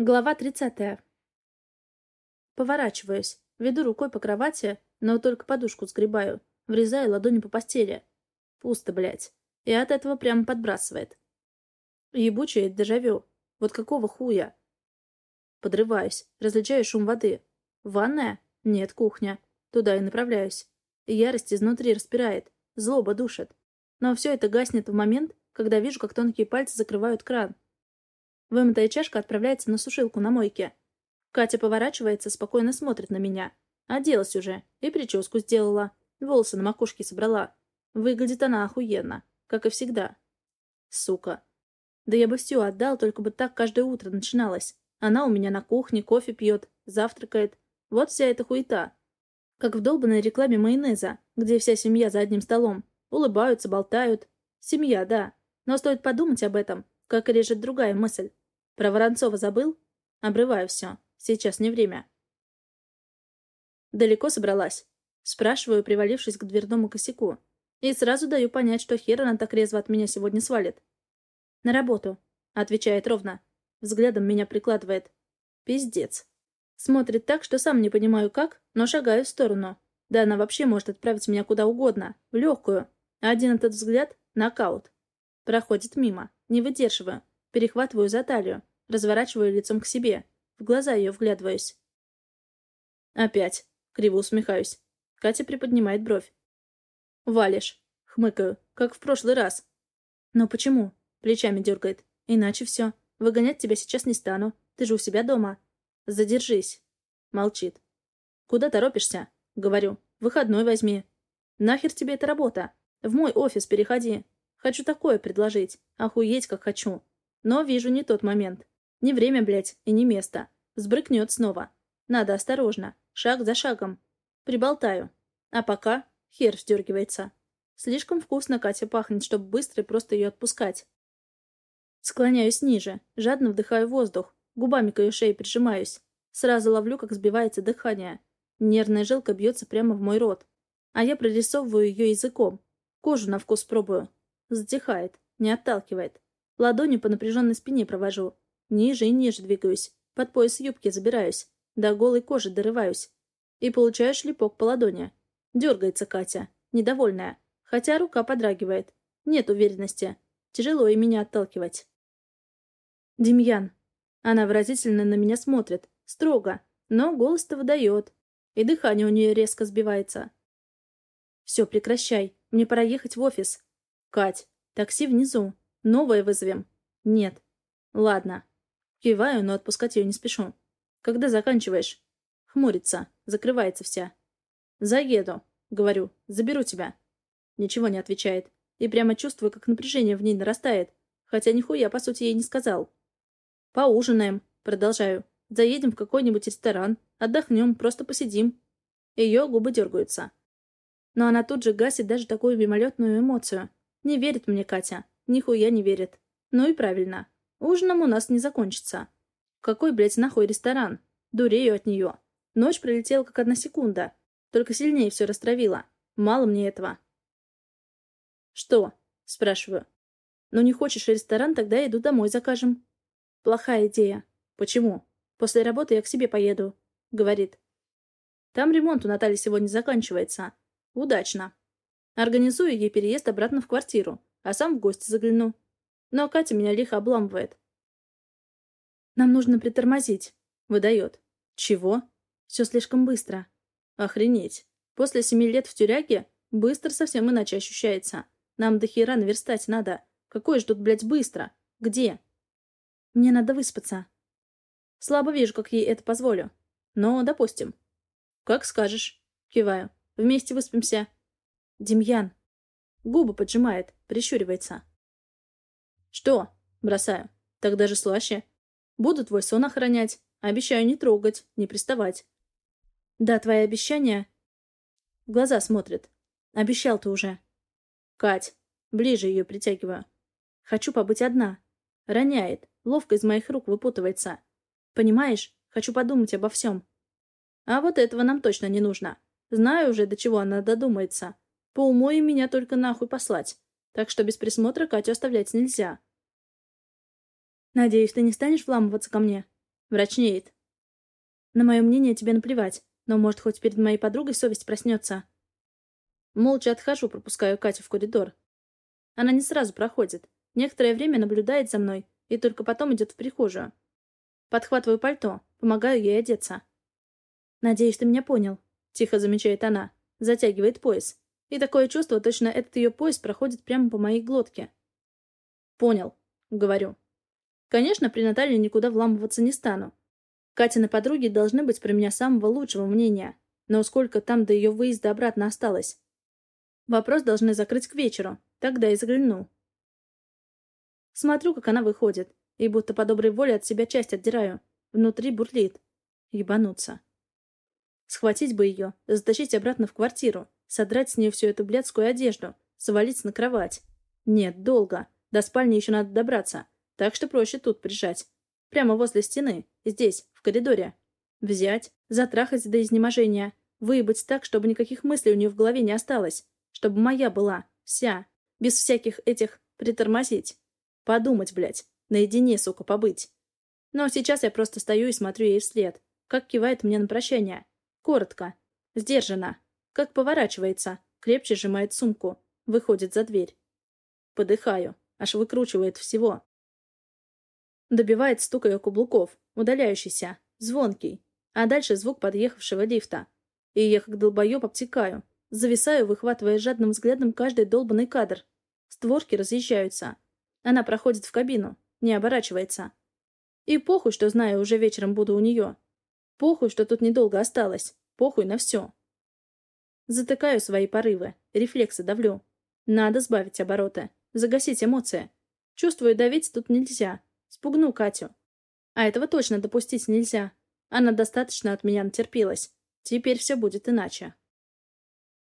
Глава 30. Поворачиваюсь, веду рукой по кровати, но только подушку сгребаю, врезаю ладонью по постели. Пусто, блядь. И от этого прямо подбрасывает. Ебучее дежавю. Вот какого хуя? Подрываюсь, различаю шум воды. Ванная? Нет, кухня. Туда и направляюсь. Ярость изнутри распирает, злоба душит. Но все это гаснет в момент, когда вижу, как тонкие пальцы закрывают кран. Вымытая чашка отправляется на сушилку на мойке. Катя поворачивается, спокойно смотрит на меня. Оделась уже. И прическу сделала. Волосы на макушке собрала. Выглядит она охуенно. Как и всегда. Сука. Да я бы все отдал, только бы так каждое утро начиналось. Она у меня на кухне кофе пьет, завтракает. Вот вся эта хуета. Как в долбанной рекламе майонеза, где вся семья за одним столом. Улыбаются, болтают. Семья, да. Но стоит подумать об этом, как режет другая мысль. Про Воронцова забыл? Обрываю все. Сейчас не время. Далеко собралась? Спрашиваю, привалившись к дверному косяку. И сразу даю понять, что хер она так резво от меня сегодня свалит. «На работу», — отвечает ровно. Взглядом меня прикладывает. Пиздец. Смотрит так, что сам не понимаю как, но шагаю в сторону. Да она вообще может отправить меня куда угодно, в легкую. Один этот взгляд — нокаут. Проходит мимо. Не выдерживаю. Перехватываю за талию. Разворачиваю лицом к себе. В глаза ее вглядываюсь. «Опять!» — криво усмехаюсь. Катя приподнимает бровь. «Валишь!» — хмыкаю, как в прошлый раз. «Но почему?» — плечами дергает. «Иначе все. Выгонять тебя сейчас не стану. Ты же у себя дома. Задержись!» Молчит. «Куда торопишься?» — говорю. «Выходной возьми». «Нахер тебе эта работа? В мой офис переходи. Хочу такое предложить. Охуеть, как хочу. Но вижу не тот момент. Не время, блядь, и не место. Сбрыкнет снова. Надо осторожно. Шаг за шагом. Приболтаю. А пока хер вздергивается. Слишком вкусно Катя пахнет, чтобы быстро и просто ее отпускать. Склоняюсь ниже, жадно вдыхаю воздух, губами к ее шее прижимаюсь. Сразу ловлю, как сбивается дыхание. Нервная жилка бьется прямо в мой рот. А я прорисовываю ее языком. Кожу на вкус пробую. Затихает, не отталкивает. Ладонью по напряженной спине провожу. Ниже и ниже двигаюсь. Под пояс юбки забираюсь. До голой кожи дорываюсь. И получаю шлепок по ладони. Дергается Катя. Недовольная. Хотя рука подрагивает. Нет уверенности. Тяжело и меня отталкивать. «Демьян». Она выразительно на меня смотрит. Строго. Но голос-то выдает. И дыхание у нее резко сбивается. «Все, прекращай. Мне пора ехать в офис». «Кать, такси внизу. Новое вызовем?» «Нет». «Ладно». Киваю, но отпускать ее не спешу. «Когда заканчиваешь?» Хмурится. Закрывается вся. «Заеду», — говорю. «Заберу тебя». Ничего не отвечает. И прямо чувствую, как напряжение в ней нарастает. Хотя нихуя, по сути, ей не сказал. «Поужинаем», — продолжаю. «Заедем в какой-нибудь ресторан. Отдохнем, просто посидим». Ее губы дергаются. Но она тут же гасит даже такую мимолетную эмоцию. Не верит мне Катя. Нихуя не верит. Ну и правильно. Ужином у нас не закончится. Какой, блядь, нахуй ресторан? Дурею от нее. Ночь пролетела как одна секунда. Только сильнее все растравила. Мало мне этого. «Что?» — спрашиваю. «Ну не хочешь ресторан, тогда иду домой закажем». «Плохая идея». «Почему?» «После работы я к себе поеду», — говорит. «Там ремонт у Натальи сегодня заканчивается. Удачно. Организую ей переезд обратно в квартиру а сам в гости загляну. Но Катя меня лихо обламывает. «Нам нужно притормозить», — выдает. «Чего?» «Все слишком быстро». «Охренеть. После семи лет в тюряге быстро совсем иначе ощущается. Нам до хера наверстать надо. Какое ж тут, блядь, быстро? Где?» «Мне надо выспаться». Слабо вижу, как ей это позволю. Но, допустим. «Как скажешь». Киваю. «Вместе выспимся». «Демьян». Губы поджимает. Прищуривается. «Что?» — бросаю. «Так даже слаще. Буду твой сон охранять. Обещаю не трогать, не приставать». «Да, твои обещания...» глаза смотрит. «Обещал ты уже». «Кать!» Ближе ее притягиваю. «Хочу побыть одна». Роняет. Ловко из моих рук выпутывается. «Понимаешь? Хочу подумать обо всем». А вот этого нам точно не нужно. Знаю уже, до чего она додумается. По уму и меня только нахуй послать так что без присмотра Катю оставлять нельзя. «Надеюсь, ты не станешь вламываться ко мне?» Мрачнеет. На мое мнение тебе наплевать, но, может, хоть перед моей подругой совесть проснется. Молча отхожу, пропускаю Катю в коридор. Она не сразу проходит. Некоторое время наблюдает за мной и только потом идет в прихожую. Подхватываю пальто, помогаю ей одеться. «Надеюсь, ты меня понял», — тихо замечает она. Затягивает пояс. И такое чувство, точно этот ее пояс проходит прямо по моей глотке. «Понял», — говорю. Конечно, при Наталье никуда вламываться не стану. Катины подруги должны быть про меня самого лучшего мнения. Но сколько там до ее выезда обратно осталось? Вопрос должны закрыть к вечеру. Тогда и загляну. Смотрю, как она выходит, и будто по доброй воле от себя часть отдираю. Внутри бурлит. Ебануться. Схватить бы ее, затащить обратно в квартиру, содрать с нее всю эту блядскую одежду, свалить на кровать. Нет, долго. До спальни еще надо добраться, так что проще тут прижать. Прямо возле стены, здесь, в коридоре. Взять, затрахать до изнеможения, выебать так, чтобы никаких мыслей у нее в голове не осталось. Чтобы моя была, вся, без всяких этих притормозить. Подумать, блядь, наедине, сука, побыть. Но сейчас я просто стою и смотрю ей вслед, как кивает мне на прощание. Коротко, сдержанно, как поворачивается, крепче сжимает сумку, выходит за дверь. Подыхаю, аж выкручивает всего. Добивает стук ее каблуков, удаляющийся, звонкий, а дальше звук подъехавшего лифта. И я как долбоеб обтекаю, Зависаю, выхватывая жадным взглядом каждый долбанный кадр. Створки разъезжаются. Она проходит в кабину, не оборачивается. И похуй, что знаю, уже вечером буду у нее. Похуй, что тут недолго осталось. Похуй на все. Затыкаю свои порывы, рефлексы давлю. Надо сбавить обороты, загасить эмоции. Чувствую, давить тут нельзя. Спугну Катю. А этого точно допустить нельзя. Она достаточно от меня натерпелась. Теперь все будет иначе.